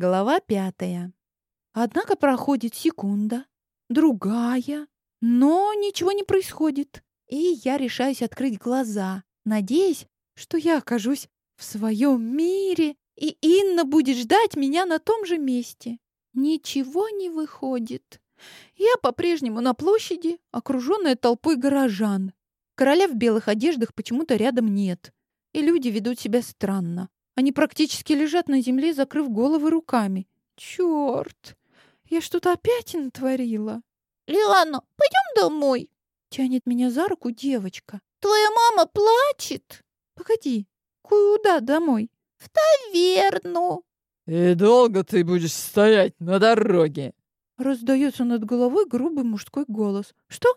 Глава пятая. Однако проходит секунда, другая, но ничего не происходит. И я решаюсь открыть глаза, надеясь, что я окажусь в своем мире, и Инна будет ждать меня на том же месте. Ничего не выходит. Я по-прежнему на площади, окруженная толпой горожан. Короля в белых одеждах почему-то рядом нет. И люди ведут себя странно. Они практически лежат на земле, закрыв головы руками. Черт! Я что-то опять натворила. Лиана, пойдем домой. Тянет меня за руку девочка. Твоя мама плачет. Погоди, куда домой? В таверну. И долго ты будешь стоять на дороге? Раздается над головой грубый мужской голос. Что?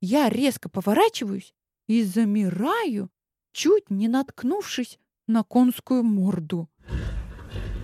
Я резко поворачиваюсь и замираю, чуть не наткнувшись на конскую морду.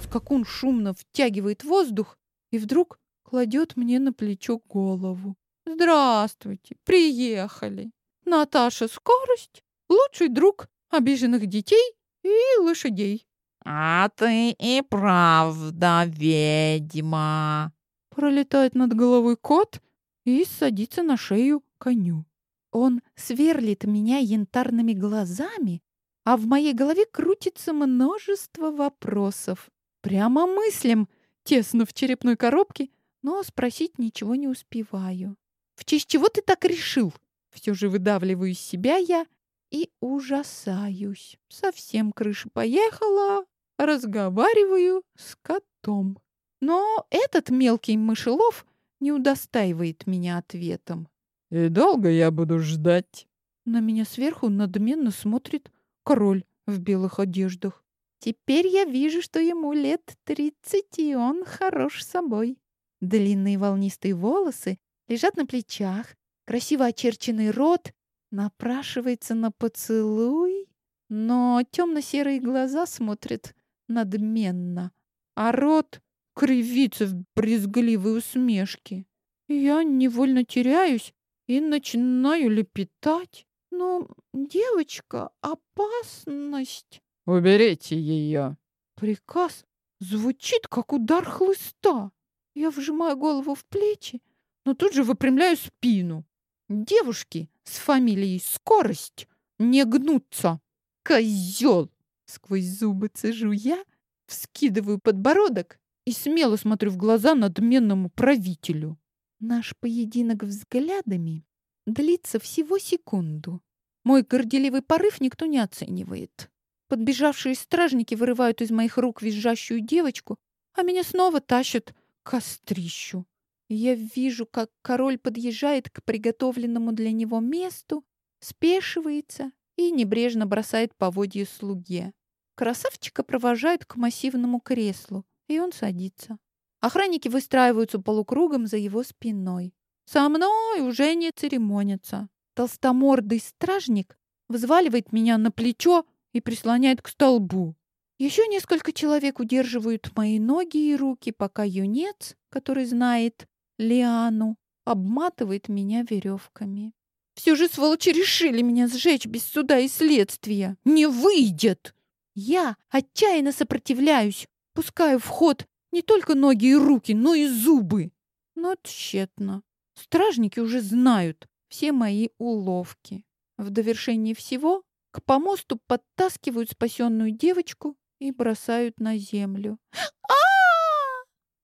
Скакун шумно втягивает воздух и вдруг кладет мне на плечо голову. «Здравствуйте, приехали. Наташа Скорость, лучший друг обиженных детей и лошадей». «А ты и правда ведьма!» Пролетает над головой кот и садится на шею коню. Он сверлит меня янтарными глазами, а в моей голове крутится множество вопросов. Прямо мыслям, тесно в черепной коробке, но спросить ничего не успеваю. «В честь чего ты так решил?» Все же выдавливаю из себя я и ужасаюсь. Совсем крыша поехала, разговариваю с котом. Но этот мелкий мышелов не удостаивает меня ответом. «И долго я буду ждать?» На меня сверху надменно смотрит король в белых одеждах. Теперь я вижу, что ему лет тридцать, и он хорош собой. Длинные волнистые волосы лежат на плечах, красиво очерченный рот напрашивается на поцелуй, но темно-серые глаза смотрят надменно, а рот кривится в брезгливой усмешке. Я невольно теряюсь и начинаю лепетать. Но, девочка, опасность. Уберите ее. Приказ звучит, как удар хлыста. Я вжимаю голову в плечи, но тут же выпрямляю спину. Девушки с фамилией Скорость не гнутся. Козел! Сквозь зубы цежу я, вскидываю подбородок и смело смотрю в глаза надменному правителю. Наш поединок взглядами длится всего секунду. Мой горделивый порыв никто не оценивает. Подбежавшие стражники вырывают из моих рук визжащую девочку, а меня снова тащат к кострищу. Я вижу, как король подъезжает к приготовленному для него месту, спешивается и небрежно бросает поводье слуге. Красавчика провожают к массивному креслу, и он садится. Охранники выстраиваются полукругом за его спиной. Со мной уже не церемонятся. Толстомордый стражник взваливает меня на плечо и прислоняет к столбу. Еще несколько человек удерживают мои ноги и руки, пока юнец, который знает Лиану, обматывает меня веревками. Все же сволочи решили меня сжечь без суда и следствия. Не выйдет! Я отчаянно сопротивляюсь, пускаю в ход не только ноги и руки, но и зубы. Но тщетно. Стражники уже знают все мои уловки. В довершении всего к помосту подтаскивают спасенную девочку и бросают на землю. а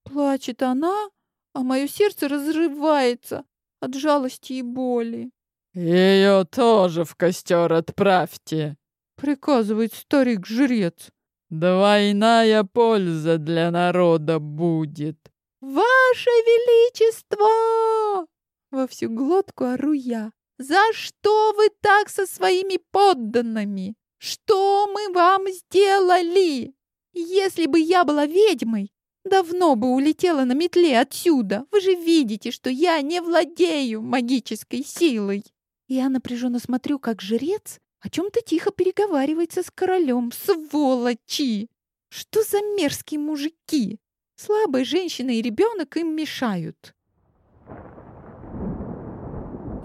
Плачет она, а мое сердце разрывается от жалости и боли. «Ее тоже в костер отправьте», — приказывает старик-жрец. «Двойная польза для народа будет». «Ваше Величество!» Во всю глотку ору я. «За что вы так со своими подданными? Что мы вам сделали? Если бы я была ведьмой, давно бы улетела на метле отсюда. Вы же видите, что я не владею магической силой!» Я напряженно смотрю, как жрец о чем-то тихо переговаривается с королем. Сволочи! Что за мерзкие мужики? Слабые женщины и ребенок им мешают.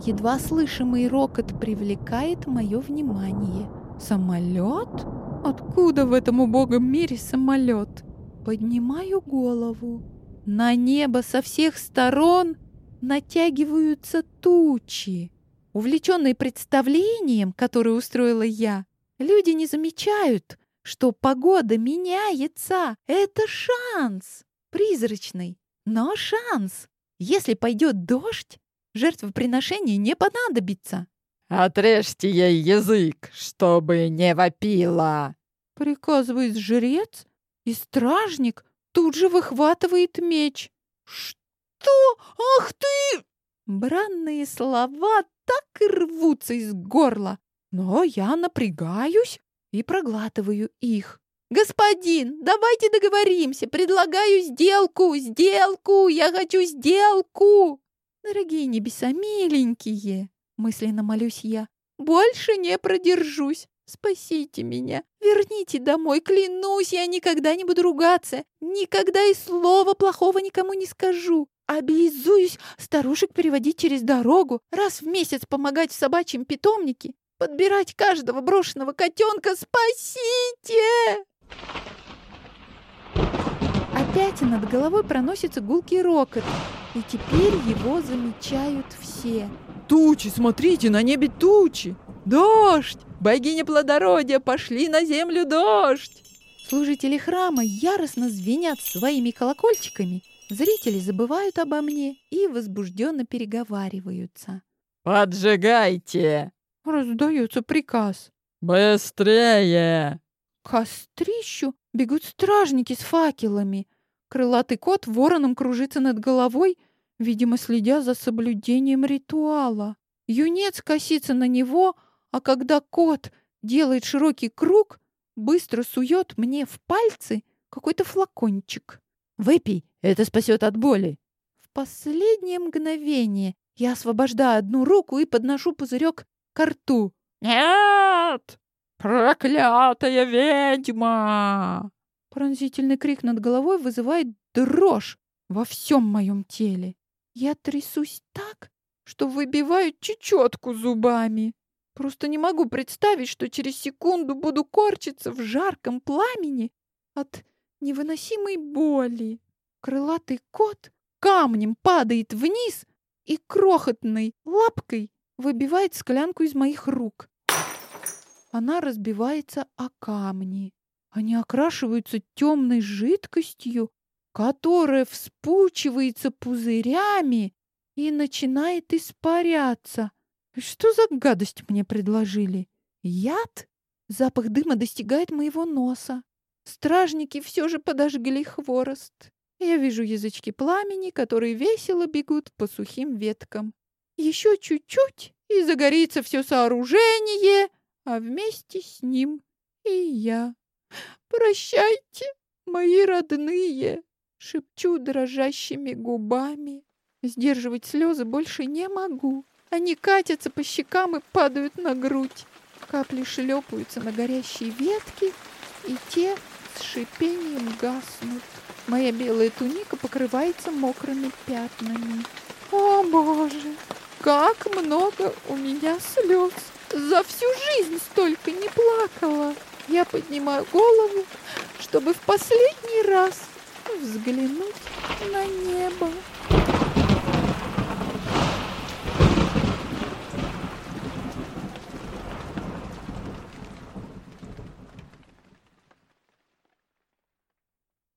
Едва слышимый рокот привлекает мое внимание. Самолет? Откуда в этом убогом мире самолет? Поднимаю голову. На небо со всех сторон натягиваются тучи. Увлеченные представлением, которое устроила я, люди не замечают, что погода меняется. Это шанс. Призрачный, но шанс. Если пойдет дождь, жертвоприношение не понадобится. Отрежьте ей язык, чтобы не вопила. Приказывает жрец, и стражник тут же выхватывает меч. Что? Ах ты! Бранные слова так и рвутся из горла, но я напрягаюсь и проглатываю их. «Господин, давайте договоримся, предлагаю сделку, сделку, я хочу сделку!» «Дорогие небеса, миленькие!» — мысленно молюсь я. «Больше не продержусь. Спасите меня, верните домой, клянусь, я никогда не буду ругаться, никогда и слова плохого никому не скажу. Обязуюсь старушек переводить через дорогу, раз в месяц помогать в собачьем питомнике, подбирать каждого брошенного котенка. Спасите!» Опять над головой проносится гулкий рокот, и теперь его замечают все. Тучи, смотрите, на небе тучи! Дождь! Богиня плодородия, пошли на землю дождь! Служители храма яростно звенят своими колокольчиками. Зрители забывают обо мне и возбужденно переговариваются. Поджигайте! Раздается приказ. Быстрее! К кострищу бегут стражники с факелами. Крылатый кот вороном кружится над головой, видимо, следя за соблюдением ритуала. Юнец косится на него, а когда кот делает широкий круг, быстро сует мне в пальцы какой-то флакончик. «Выпей, это спасет от боли!» В последнее мгновение я освобождаю одну руку и подношу пузырек к рту. «Нет! Проклятая ведьма!» Пронзительный крик над головой вызывает дрожь во всем моем теле. Я трясусь так, что выбиваю чечетку зубами. Просто не могу представить, что через секунду буду корчиться в жарком пламени от невыносимой боли. Крылатый кот камнем падает вниз и крохотной лапкой выбивает склянку из моих рук. Она разбивается о камни. Они окрашиваются темной жидкостью, которая вспучивается пузырями и начинает испаряться. Что за гадость мне предложили? Яд? Запах дыма достигает моего носа. Стражники все же подожгли хворост. Я вижу язычки пламени, которые весело бегут по сухим веткам. Еще чуть-чуть, и загорится все сооружение, а вместе с ним и я. «Прощайте, мои родные!» — шепчу дрожащими губами. Сдерживать слезы больше не могу. Они катятся по щекам и падают на грудь. Капли шлепаются на горящие ветки, и те с шипением гаснут. Моя белая туника покрывается мокрыми пятнами. О, Боже! Как много у меня слез! За всю жизнь столько не плакала! Я поднимаю голову, чтобы в последний раз взглянуть на небо.